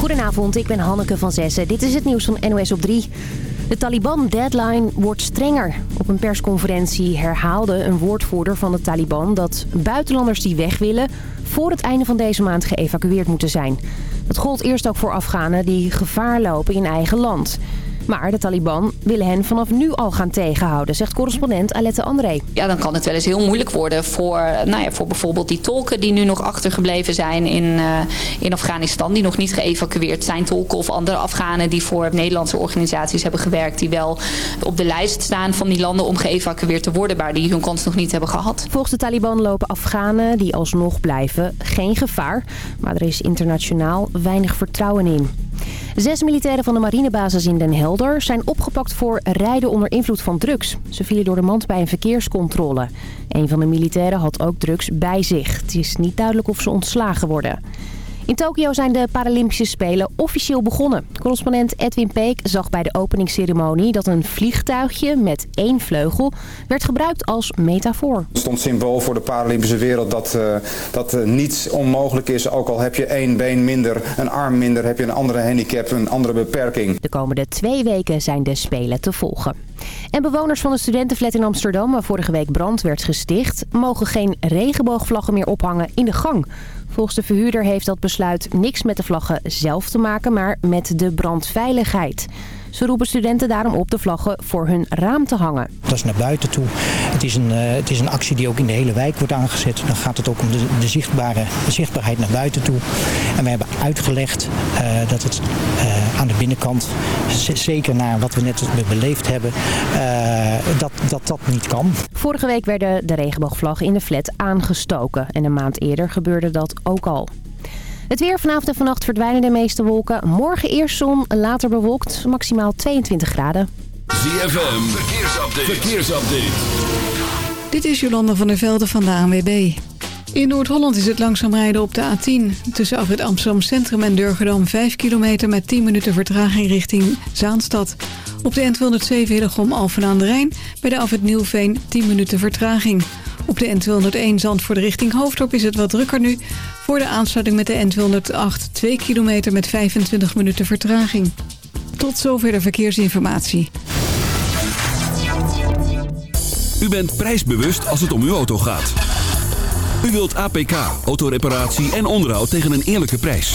Goedenavond, ik ben Hanneke van Zessen. Dit is het nieuws van NOS op 3. De Taliban-deadline wordt strenger. Op een persconferentie herhaalde een woordvoerder van de Taliban... dat buitenlanders die weg willen voor het einde van deze maand geëvacueerd moeten zijn. Dat gold eerst ook voor Afghanen die gevaar lopen in eigen land. Maar de Taliban willen hen vanaf nu al gaan tegenhouden, zegt correspondent Alette André. Ja, dan kan het wel eens heel moeilijk worden voor, nou ja, voor bijvoorbeeld die tolken die nu nog achtergebleven zijn in, uh, in Afghanistan. Die nog niet geëvacueerd zijn. Tolken of andere Afghanen die voor Nederlandse organisaties hebben gewerkt. Die wel op de lijst staan van die landen om geëvacueerd te worden. Maar die hun kans nog niet hebben gehad. Volgens de Taliban lopen Afghanen die alsnog blijven geen gevaar. Maar er is internationaal weinig vertrouwen in. Zes militairen van de marinebasis in Den Helder zijn opgepakt voor rijden onder invloed van drugs. Ze vielen door de mand bij een verkeerscontrole. Een van de militairen had ook drugs bij zich. Het is niet duidelijk of ze ontslagen worden. In Tokio zijn de Paralympische Spelen officieel begonnen. Correspondent Edwin Peek zag bij de openingsceremonie dat een vliegtuigje met één vleugel werd gebruikt als metafoor. Het stond symbool voor de Paralympische wereld dat, uh, dat uh, niets onmogelijk is. Ook al heb je één been minder, een arm minder, heb je een andere handicap, een andere beperking. De komende twee weken zijn de Spelen te volgen. En bewoners van de studentenflat in Amsterdam, waar vorige week brand werd gesticht... mogen geen regenboogvlaggen meer ophangen in de gang. Volgens de verhuurder heeft dat besluit niks met de vlaggen zelf te maken, maar met de brandveiligheid. Ze roepen studenten daarom op de vlaggen voor hun raam te hangen. Dat is naar buiten toe. Het is een, uh, het is een actie die ook in de hele wijk wordt aangezet. Dan gaat het ook om de, de, zichtbare, de zichtbaarheid naar buiten toe. En we hebben uitgelegd uh, dat het uh, aan de binnenkant, zeker naar wat we net beleefd hebben, dat, dat dat niet kan. Vorige week werden de regenboogvlaggen in de flat aangestoken. En een maand eerder gebeurde dat ook al. Het weer vanavond en vannacht verdwijnen de meeste wolken. Morgen eerst zon, later bewolkt, maximaal 22 graden. ZFM, verkeersupdate. verkeersupdate. Dit is Jolanda van der Velde van de ANWB. In Noord-Holland is het langzaam rijden op de A10. Tussen afrit Amsterdam Centrum en Durgedam 5 kilometer met 10 minuten vertraging richting Zaanstad. Op de N207 Hillegom Alphen aan de Rijn bij de afrit Nieuwveen 10 minuten vertraging. Op de N201 Zandvoort richting Hoofddorp is het wat drukker nu. Voor de aansluiting met de N208 2 kilometer met 25 minuten vertraging. Tot zover de verkeersinformatie. U bent prijsbewust als het om uw auto gaat. U wilt APK, autoreparatie en onderhoud tegen een eerlijke prijs.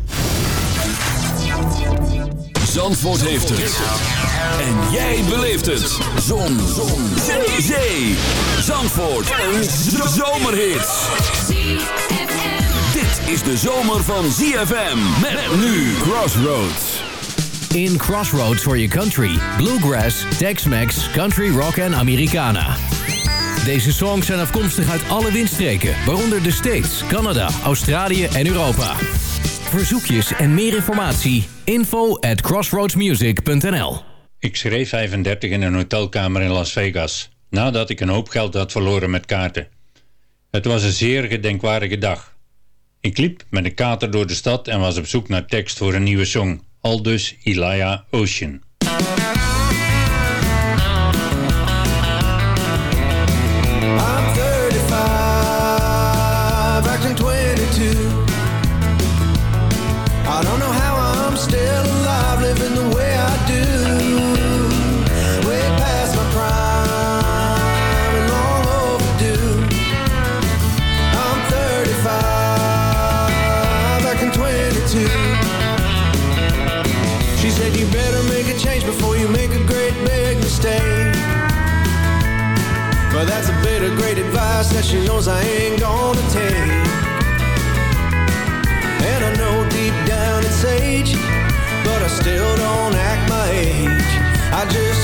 Zandvoort heeft het. En jij beleeft het. Zon. Zon. Zee. Zee. Zandvoort. Een zomerhit. Dit is de zomer van ZFM. Met nu Crossroads. In Crossroads for your country. Bluegrass, Tex-Mex, Country Rock en Americana. Deze songs zijn afkomstig uit alle windstreken, waaronder de States, Canada, Australië en Europa. Verzoekjes en meer informatie, info at crossroadsmusic.nl Ik schreef 35 in een hotelkamer in Las Vegas, nadat ik een hoop geld had verloren met kaarten. Het was een zeer gedenkwaardige dag. Ik liep met een kater door de stad en was op zoek naar tekst voor een nieuwe song, aldus Elijah Ocean. That she knows I ain't gonna take. And I know deep down it's age, but I still don't act my age. I just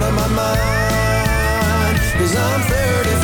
out of my mind. Cause I'm 35,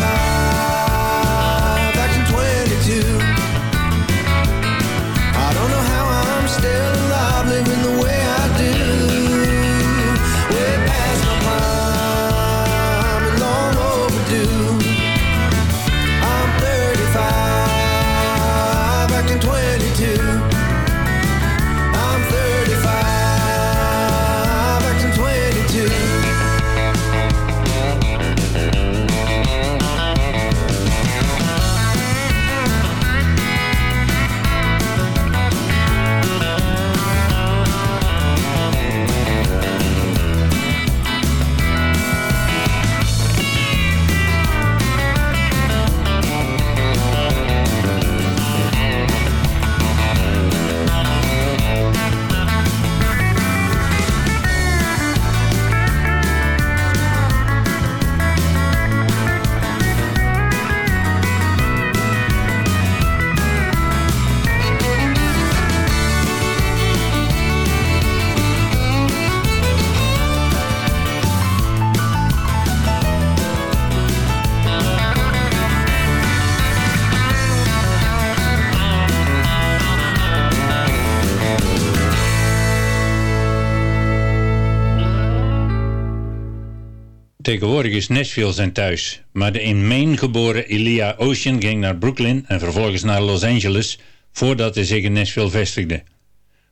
Tegenwoordig is Nashville zijn thuis, maar de in Maine geboren Elia Ocean ging naar Brooklyn en vervolgens naar Los Angeles voordat hij zich in Nashville vestigde.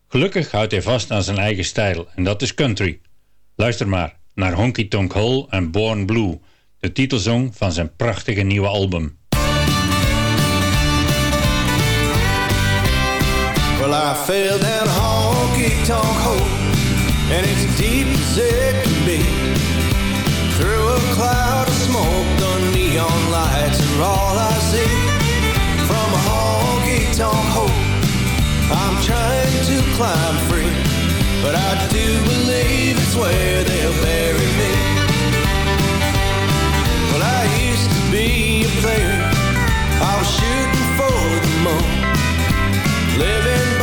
Gelukkig houdt hij vast aan zijn eigen stijl en dat is country. Luister maar naar Honky Tonk Hole en Born Blue, de titelsong van zijn prachtige nieuwe album. Well, I fell down honky tonk and it's deep. Through a cloud of smoke, the neon lights are all I see. From a honky tonk hole, I'm trying to climb free, but I do believe it's where they'll bury me. Well, I used to be a player, I was shooting for the moon. Living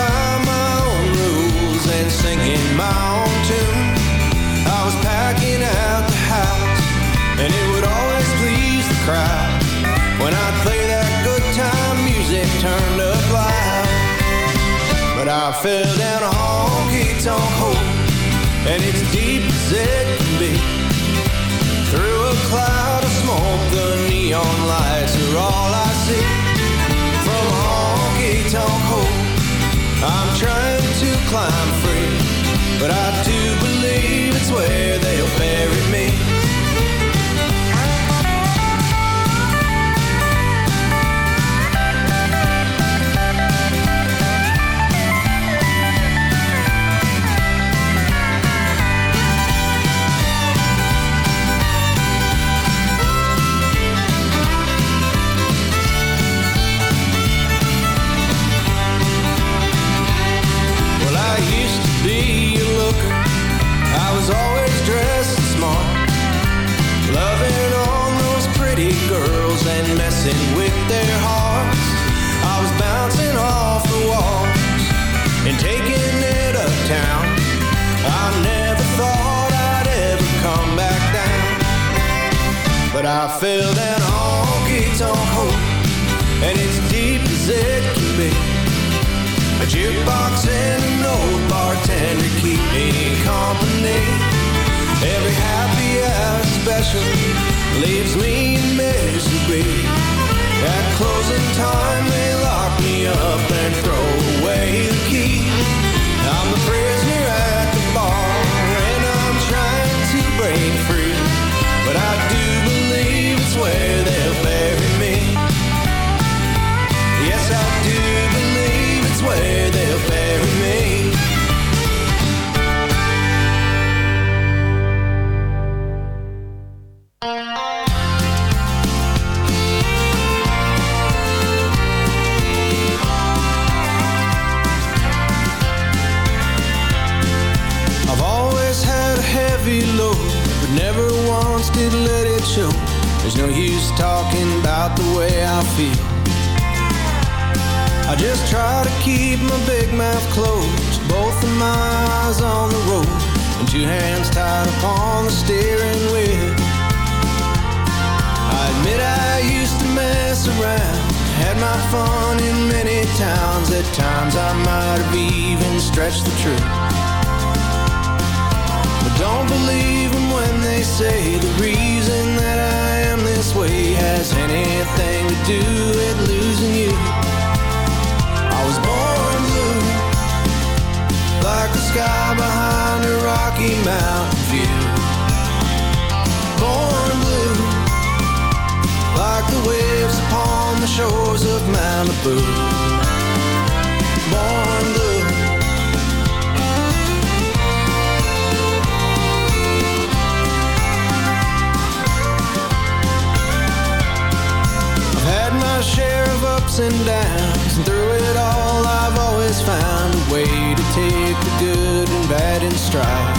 I fell down a honky tonk hole, and it's deep as it can be. Through a cloud of smoke, the neon lights are all I see. From a honky tonk hole, I'm trying to climb free, but I do believe it's where they'll bury messing with their hearts. I was bouncing off the walls and taking it uptown. I never thought I'd ever come back down. But I fell down a honky tonk hole, and it's deep as it can be. A jukebox and an old bartender keep me company. Every happy hour special leaves me in misery. At closing time, they lock me up and There's no use talking about the way I feel. I just try to keep my big mouth closed, both of my eyes on the road, and two hands tied upon the steering wheel. I admit I used to mess around, had my fun in many towns. At times I might have even stretched the truth. But don't believe them when they say the reason that I this way has anything to do with losing you. I was born blue, like the sky behind a Rocky Mountain view. Born blue, like the waves upon the shores of Malibu. Downs, and through it all, I've always found a way to take the good and bad in stride.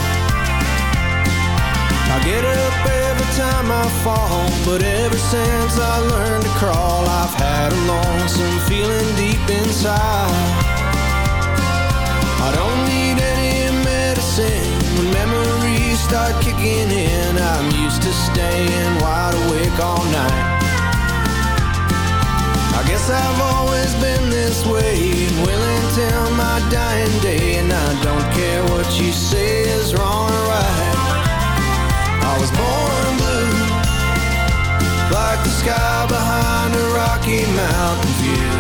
I get up every time I fall, but ever since I learned to crawl, I've had a lonesome feeling deep inside. I don't need any medicine when memories start kicking in. I'm used to staying wide awake all night. I guess I've always been this way, willing till my dying day, and I don't care what you say is wrong or right. I was born blue, like the sky behind a Rocky Mountain view.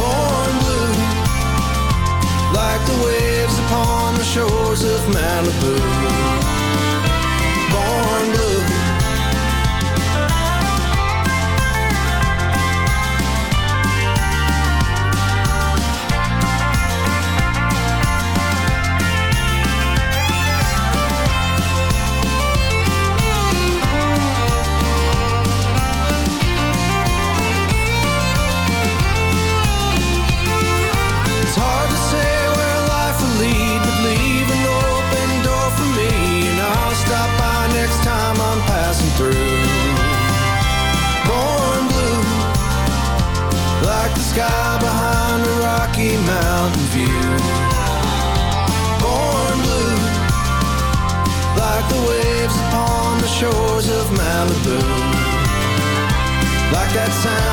Born blue, like the waves upon the shores of Malibu. Born blue. Sky behind a Rocky Mountain view. Born blue, like the waves upon the shores of Malibu. Like that sound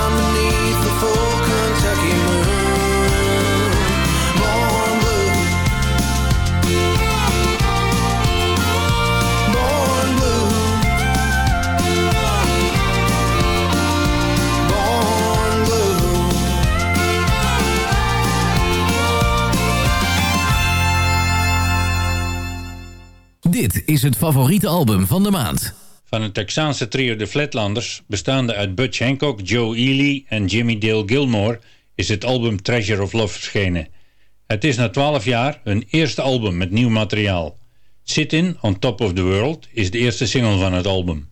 is het favoriete album van de maand. Van het Texaanse trio de Flatlanders, bestaande uit Butch Hancock, Joe Ely en Jimmy Dale Gilmore, is het album Treasure of Love verschenen. Het is na 12 jaar hun eerste album met nieuw materiaal. Sit-In on Top of the World is de eerste single van het album.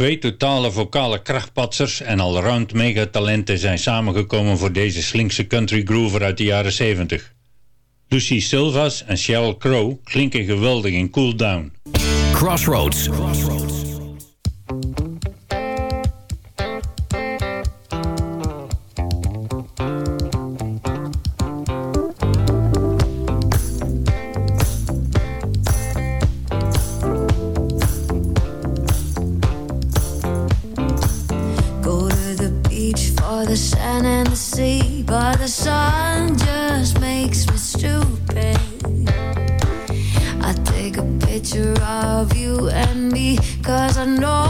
Twee totale vocale krachtpatsers en allround megatalenten zijn samengekomen voor deze slinkse country groover uit de jaren 70. Lucy Silvas en Sheryl Crow klinken geweldig in Cool Down. Crossroads. the sand and the sea, but the sun just makes me stupid. I take a picture of you and me, cause I know.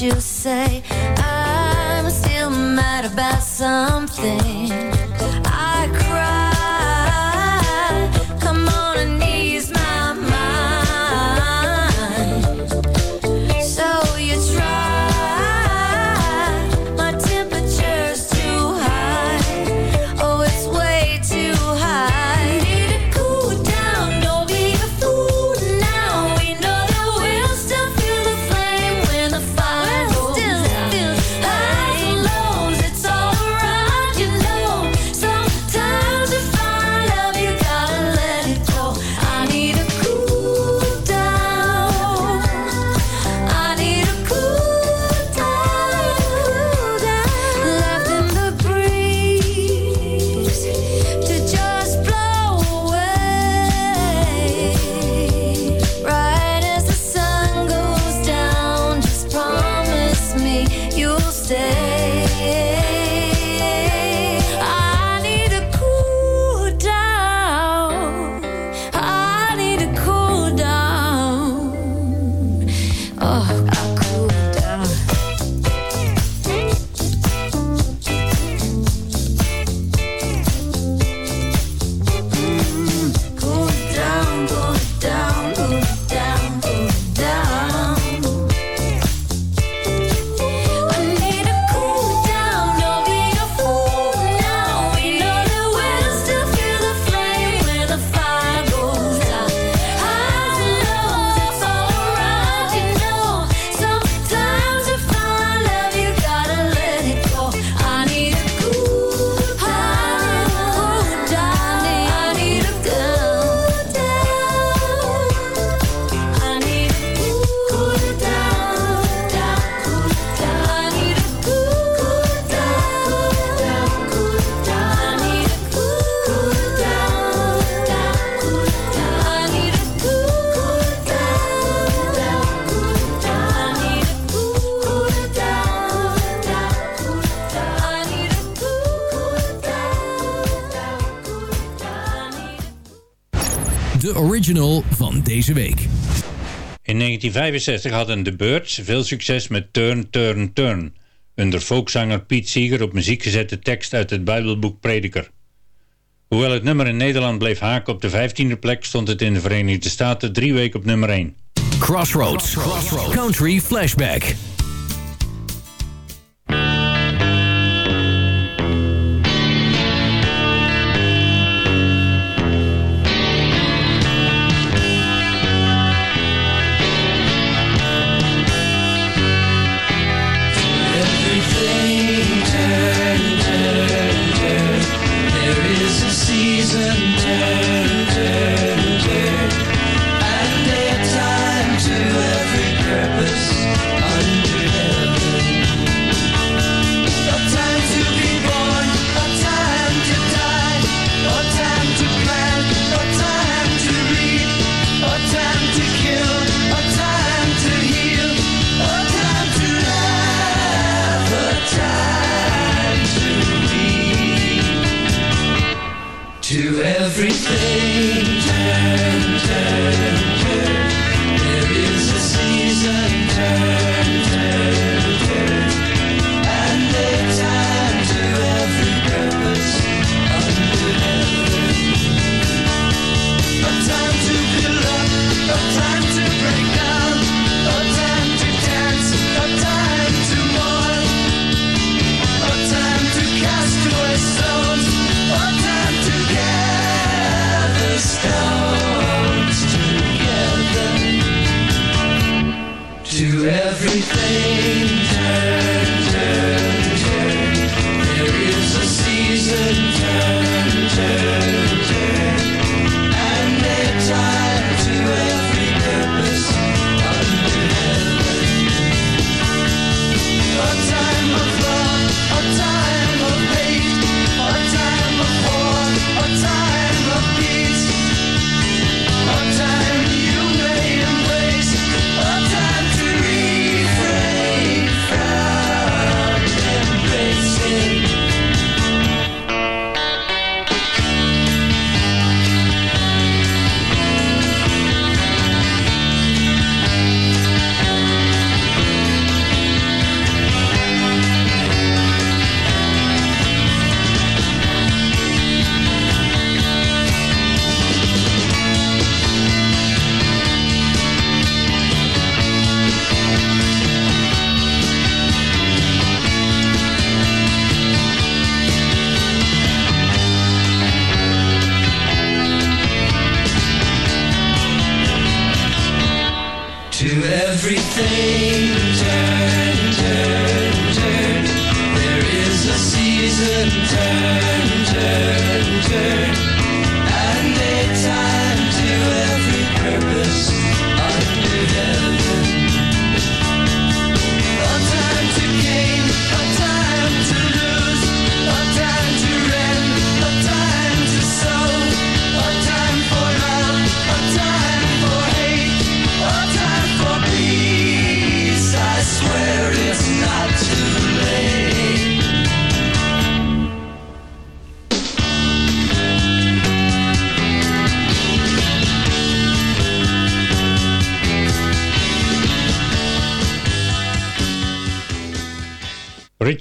you 1965 hadden de Birds veel succes met Turn, Turn, Turn, een door folkzanger Piet Seeger op muziek gezette tekst uit het Bijbelboek Prediker. Hoewel het nummer in Nederland bleef haken op de 15e plek, stond het in de Verenigde Staten drie weken op nummer 1. Crossroads, Crossroads. Country Flashback.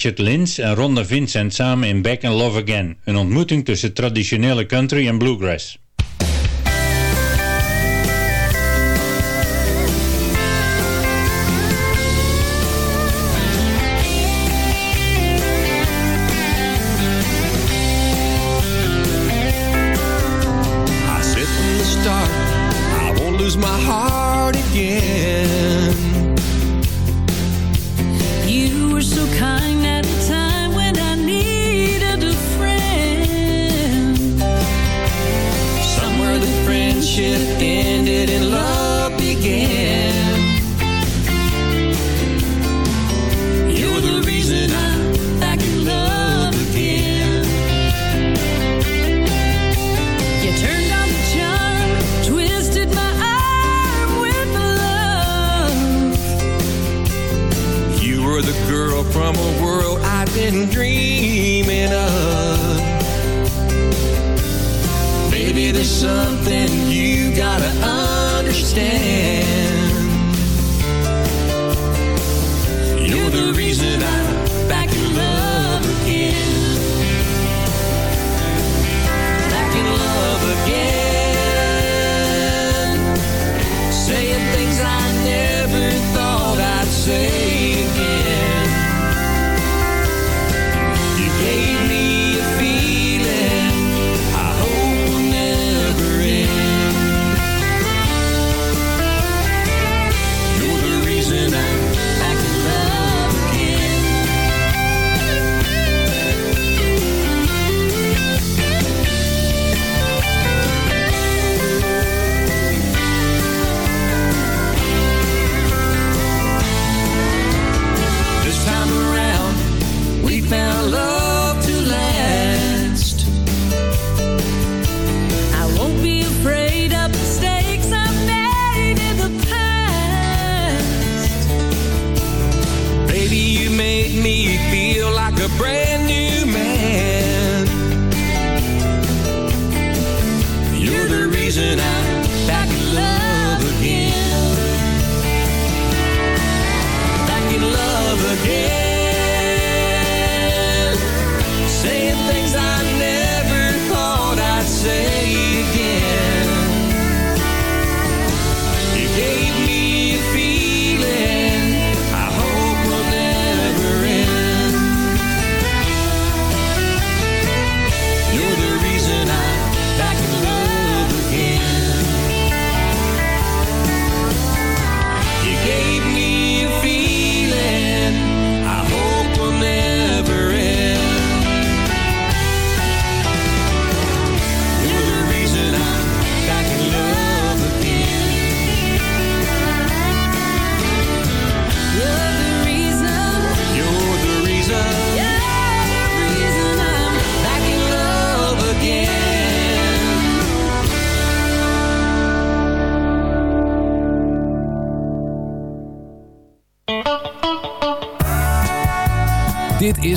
Richard Lins en Ronda Vincent samen in Back and Love Again. Een ontmoeting tussen traditionele country en bluegrass.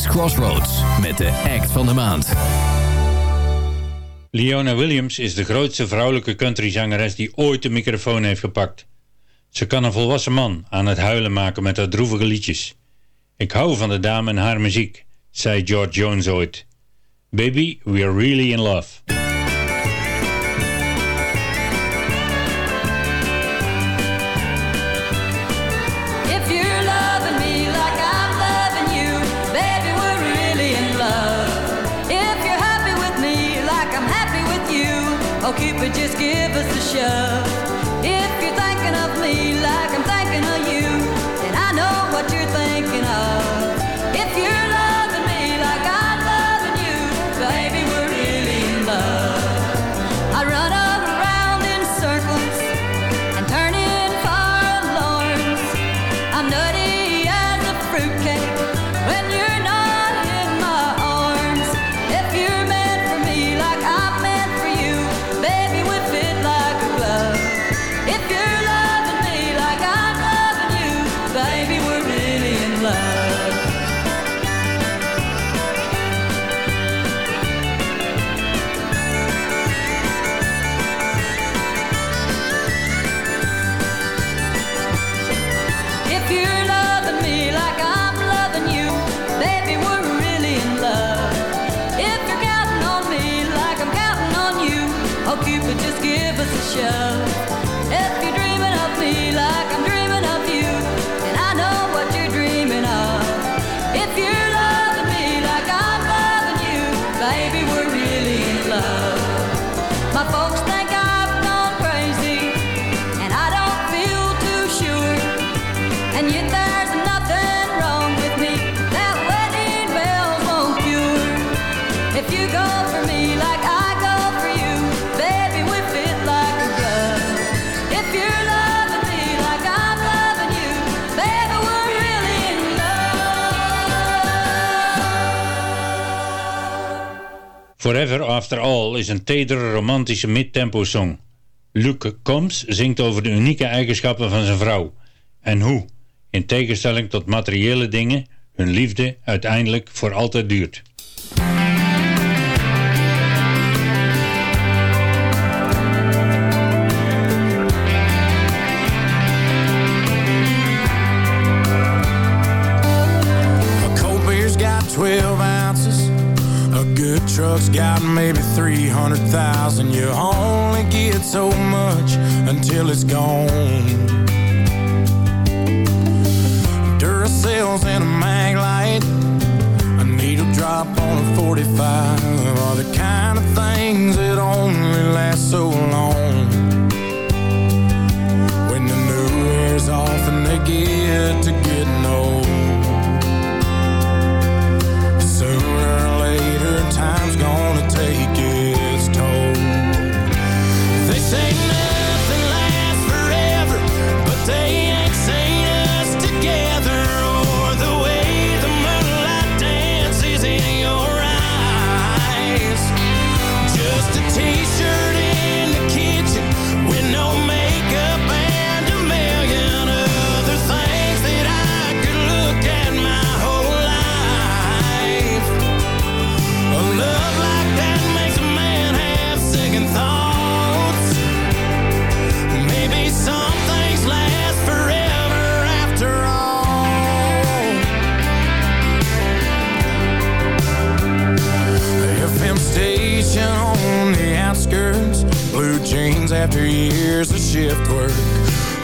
Crossroads met de act van de maand. Leona Williams is de grootste vrouwelijke countryzangeres die ooit de microfoon heeft gepakt. Ze kan een volwassen man aan het huilen maken met haar droevige liedjes. Ik hou van de dame en haar muziek, zei George Jones ooit. Baby, we're really in love. Shove. If you're thinking of me like us a shove. Forever After All is een tedere romantische mid-tempo song. Luke Combs zingt over de unieke eigenschappen van zijn vrouw. En hoe, in tegenstelling tot materiële dingen, hun liefde uiteindelijk voor altijd duurt. Truck's got maybe 300,000. You only get so much until it's gone. Duracells and a Maglite. A needle drop on a 45 are the kind of things that only last so long. When the new wears off and they get to getting old. Sooner or later, time's station on the outskirts, blue jeans after years of shift work,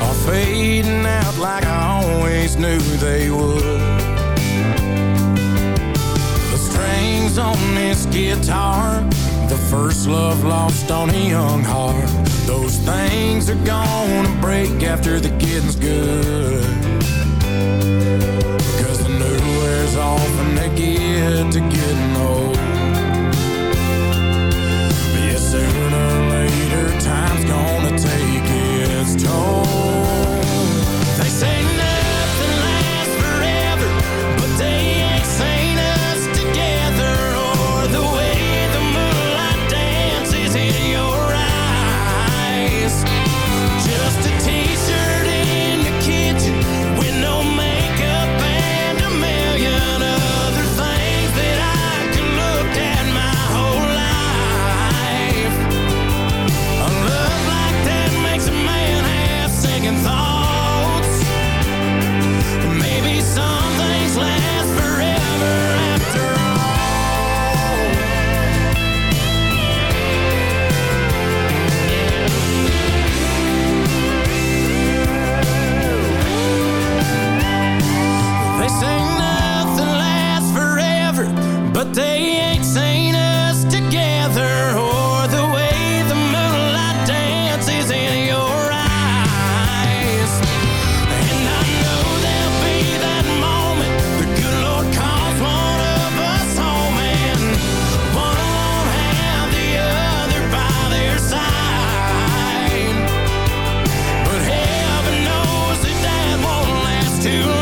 are fading out like I always knew they would. The strings on this guitar, the first love lost on a young heart. Those things are gonna break after the getting's good. Cause the new wears off and they get to getting old. to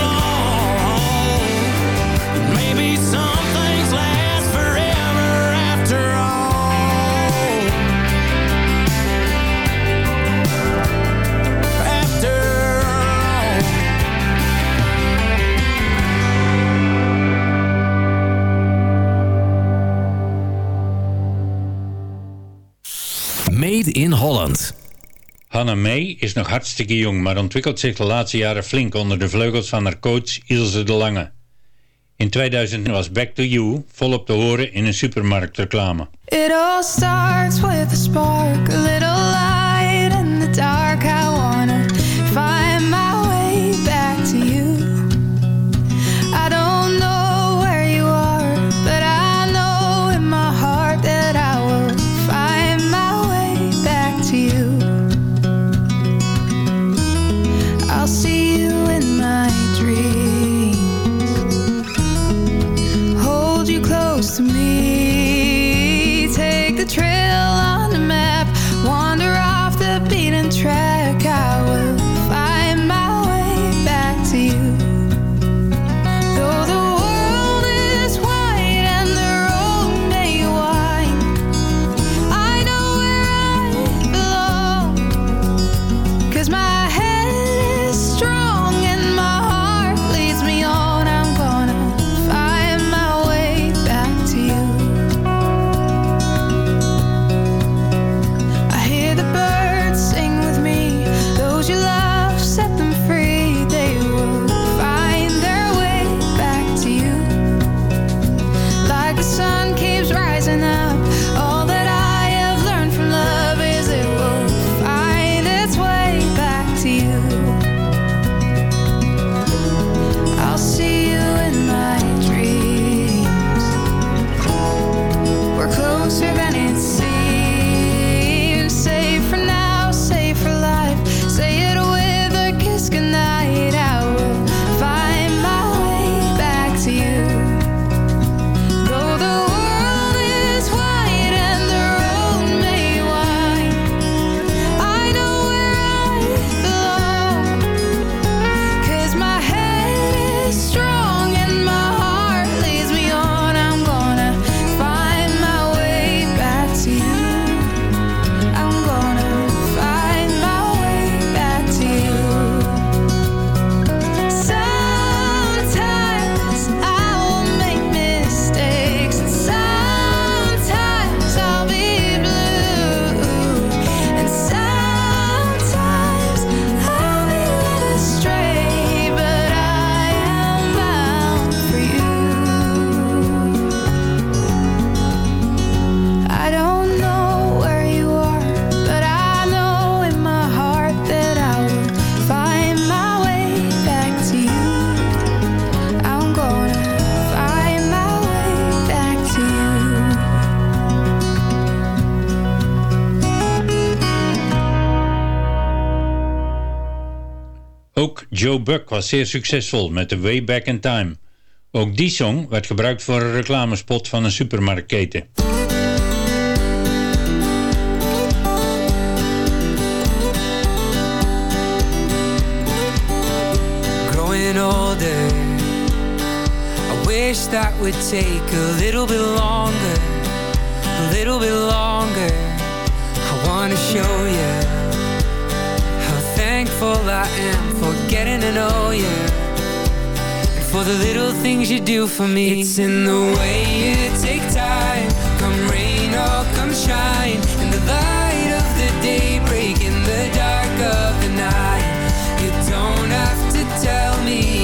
Hannah May is nog hartstikke jong, maar ontwikkelt zich de laatste jaren flink onder de vleugels van haar coach Ilse de Lange. In 2000 was Back to You volop te horen in een supermarktreclame. It all starts with a spark, a little light in the dark. Buck was zeer succesvol met de Way Back in Time. Ook die song werd gebruikt voor een reclamespot van een supermarktketen. growing older. I wish that would take a little bit longer, a little bit longer. I wanna show you thankful I am for getting to know you. And for the little things you do for me. It's in the way you take time, come rain or come shine. In the light of the day, break in the dark of the night. You don't have to tell me,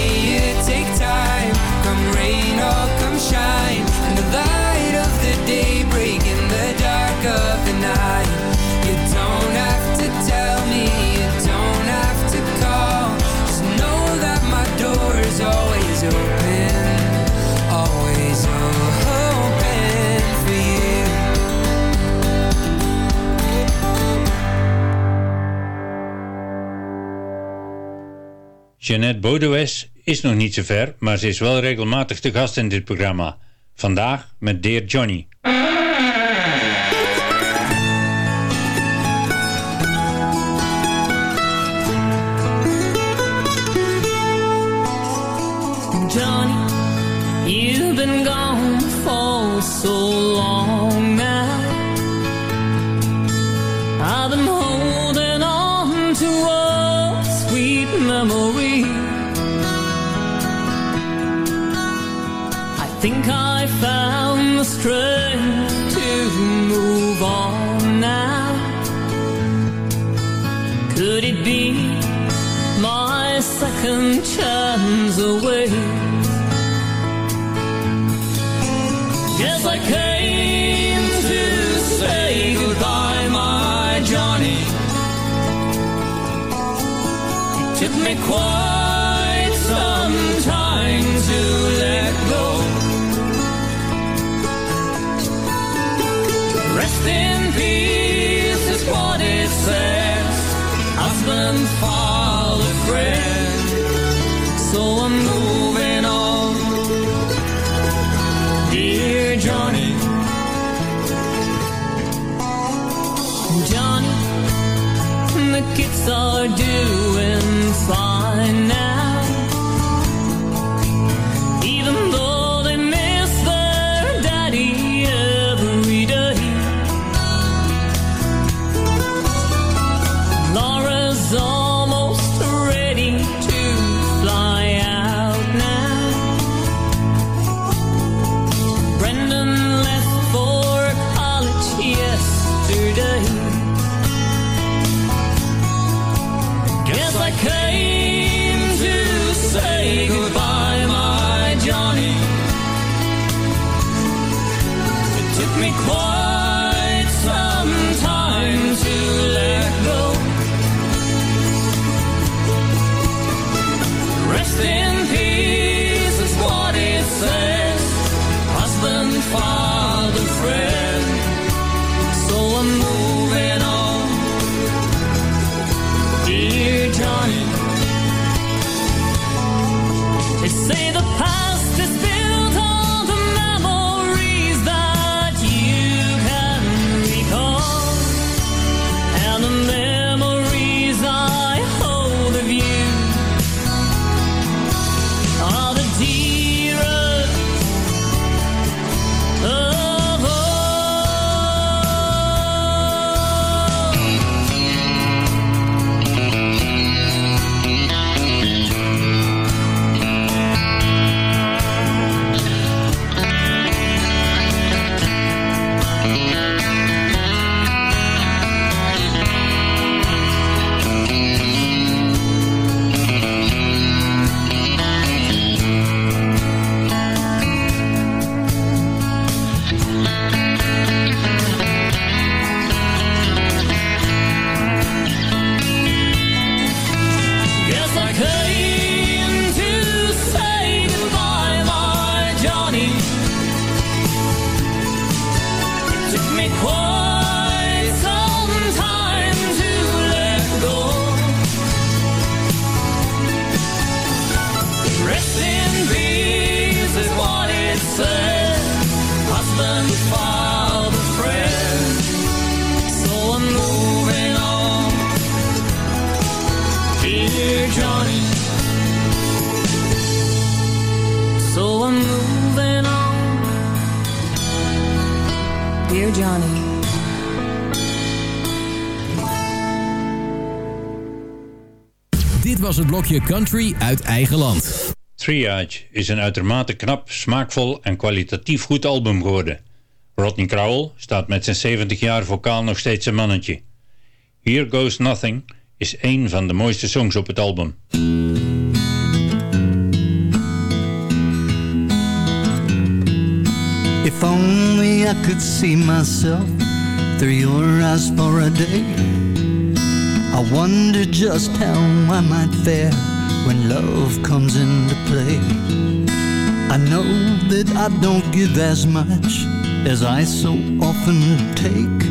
Jeanette Bodewes is nog niet zo ver, maar ze is wel regelmatig te gast in dit programma. Vandaag met Dear Johnny. strength to move on now. Could it be my second chance away? Yes, I came to say goodbye, my Johnny. It took me quite markets are doing fine now. Je country uit eigen land. Triage is een uitermate knap, smaakvol en kwalitatief goed album geworden. Rodney Crowell staat met zijn 70 jaar vocaal nog steeds een mannetje. Here Goes Nothing is een van de mooiste songs op het album. If only I could see myself through your eyes for a day I wonder just how I might fare when love comes into play. I know that I don't give as much as I so often take.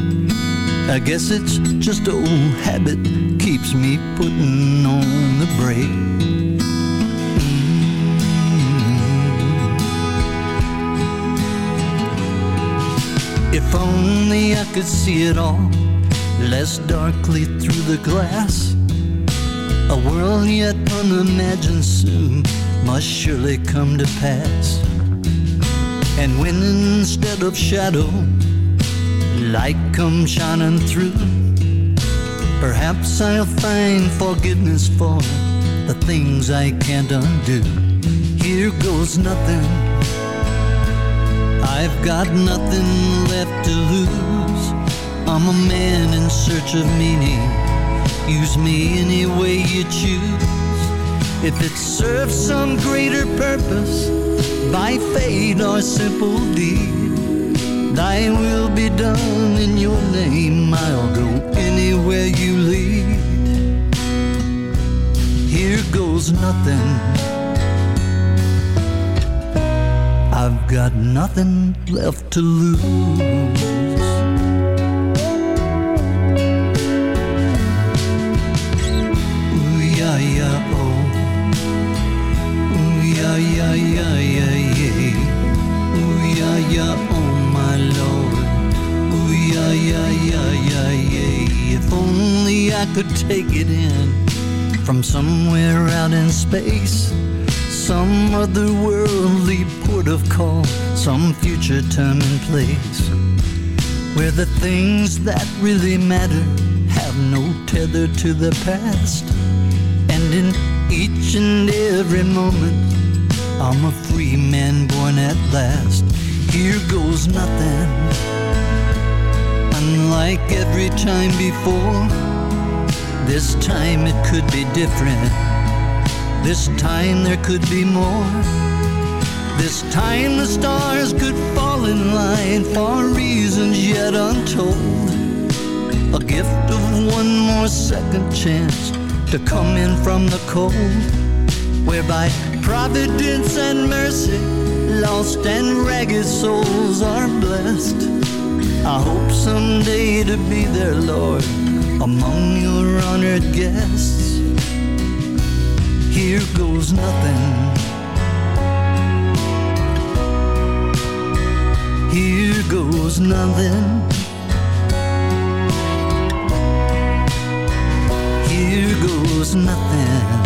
I guess it's just old habit keeps me putting on the brake. Mm. If only I could see it all less darkly through the glass. A world yet unimagined soon must surely come to pass. And when instead of shadow, light comes shining through, perhaps I'll find forgiveness for the things I can't undo. Here goes nothing. I've got nothing left to lose. I'm a man in search of meaning. Use me any way you choose. If it serves some greater purpose, by fate or simple deed, thy will be done in your name. I'll go anywhere you lead. Here goes nothing. I've got nothing left to lose. Take it in from somewhere out in space. Some otherworldly port of call, some future time and place. Where the things that really matter have no tether to the past. And in each and every moment, I'm a free man born at last. Here goes nothing. Unlike every time before, this time it could be different. This time there could be more. This time the stars could fall in line for reasons yet untold. A gift of one more second chance to come in from the cold. Whereby providence and mercy, lost and ragged souls are blessed. I hope someday to be there, Lord, among your honored guests. Here goes nothing. Here goes nothing. Here goes nothing.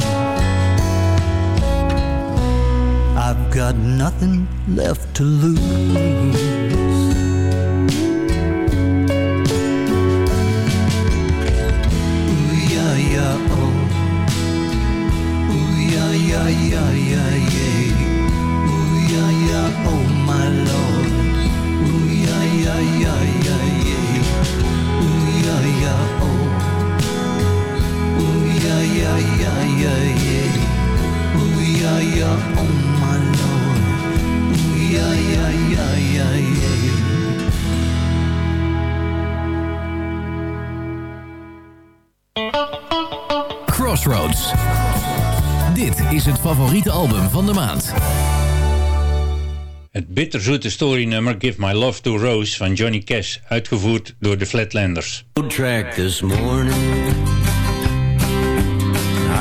I've got nothing left to lose. Is het favoriete album van de maand. Het bitterzoete storynummer Give My Love to Rose van Johnny Cash, uitgevoerd door de Flatlanders. track this morning.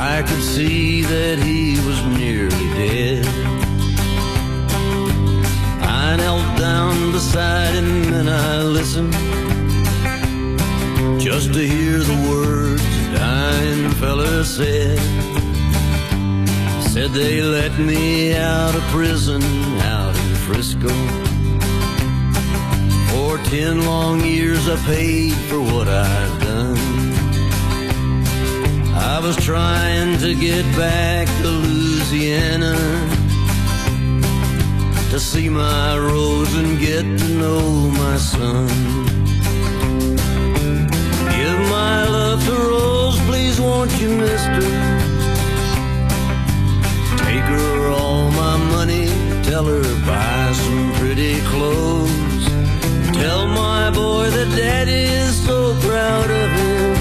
I could see that he was nearly dead. I knelt down beside him and I listened just to hear the words the dying fella said. Said they let me out of prison out in Frisco. For ten long years I paid for what I've done. I was trying to get back to Louisiana to see my rose and get to know my son. Give my love to Rose, please, won't you, mister? take her all my money. Tell her buy some pretty clothes. Tell my boy that daddy is so proud of him.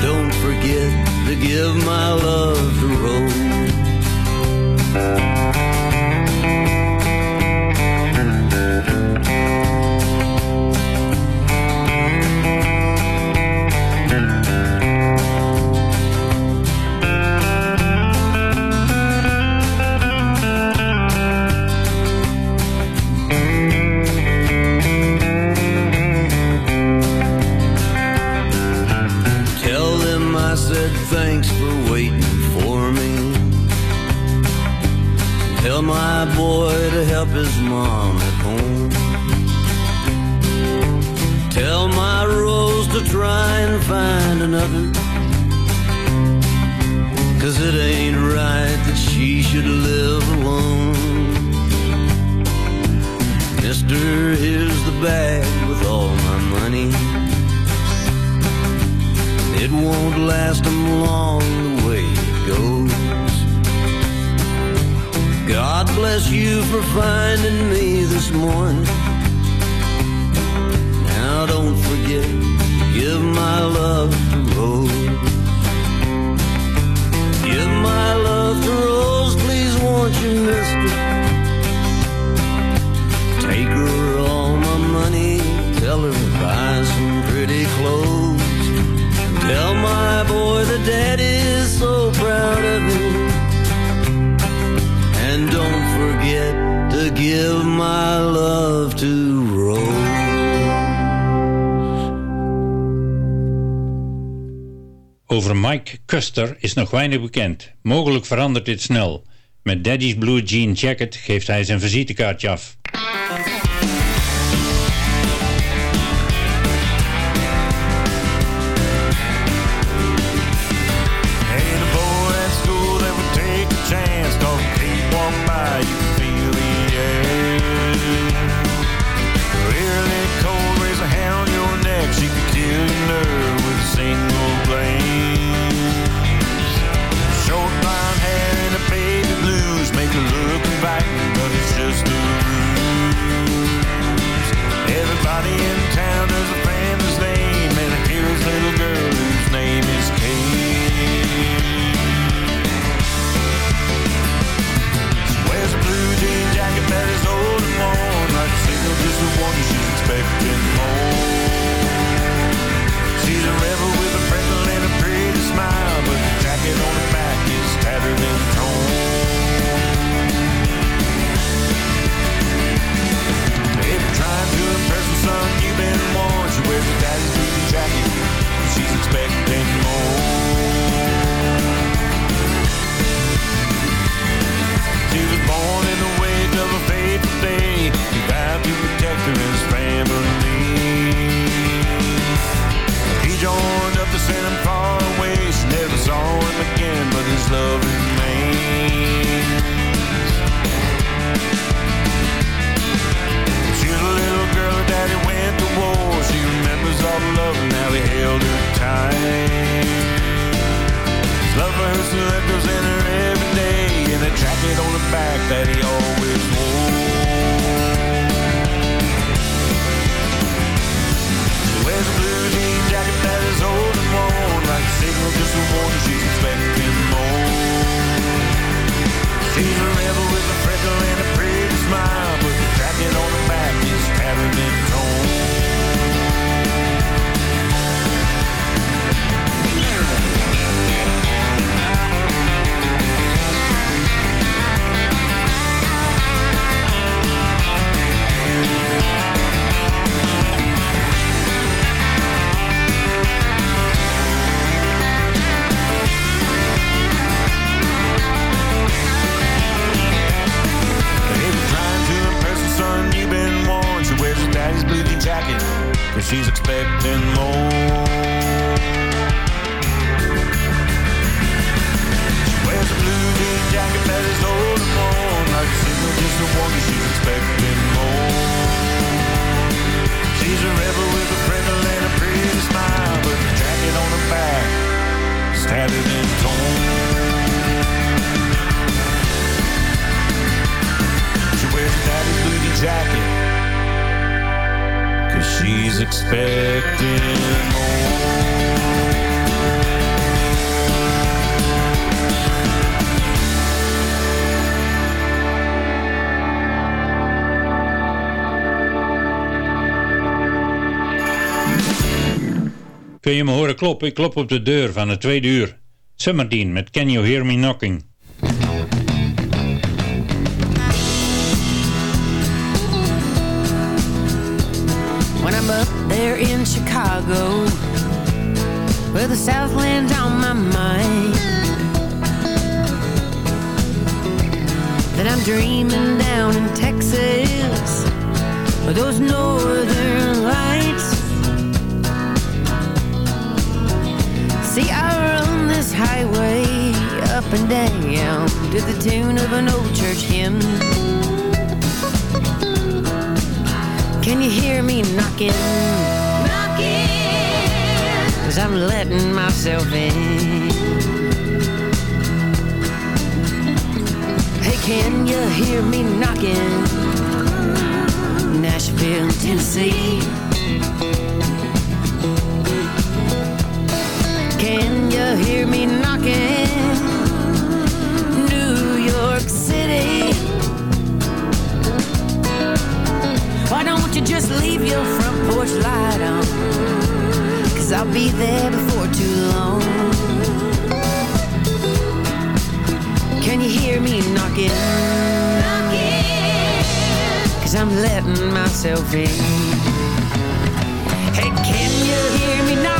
Don't forget to give my love to Rose. help his mom at home. Tell my Rose to try and find another. Cause it ain't right that she should live alone. Mister, here's the bag with all my money. It won't last them long the way it goes. God bless you for finding me this morning. Now don't forget, give my love to Rose. Give my love to Rose, please won't you, mister? Take her all my money, tell her to buy some pretty clothes. Tell my boy the daddy to give my love to Over Mike Custer is nog weinig bekend. Mogelijk verandert dit snel. Met Daddy's Blue Jean Jacket geeft hij zijn visitekaartje af. Jacket, cause she's expecting more. Kun je me horen kloppen? Ik klop op de deur van het tweede uur. Summerdean met Can You Hear Me Knocking? Chicago, with the Southland on my mind. Then I'm dreaming down in Texas, with those northern lights. See, I run this highway up and down to the tune of an old church hymn. Can you hear me? Knocking! Cause I'm letting myself in. Hey, can you hear me knocking? Nashville, Tennessee. Can you hear me knocking? New York City. Why don't you just leave your front porch light on? Cause I'll be there before too long. Can you hear me knocking? Knocking. Cause I'm letting myself in. Hey, can you hear me knocking?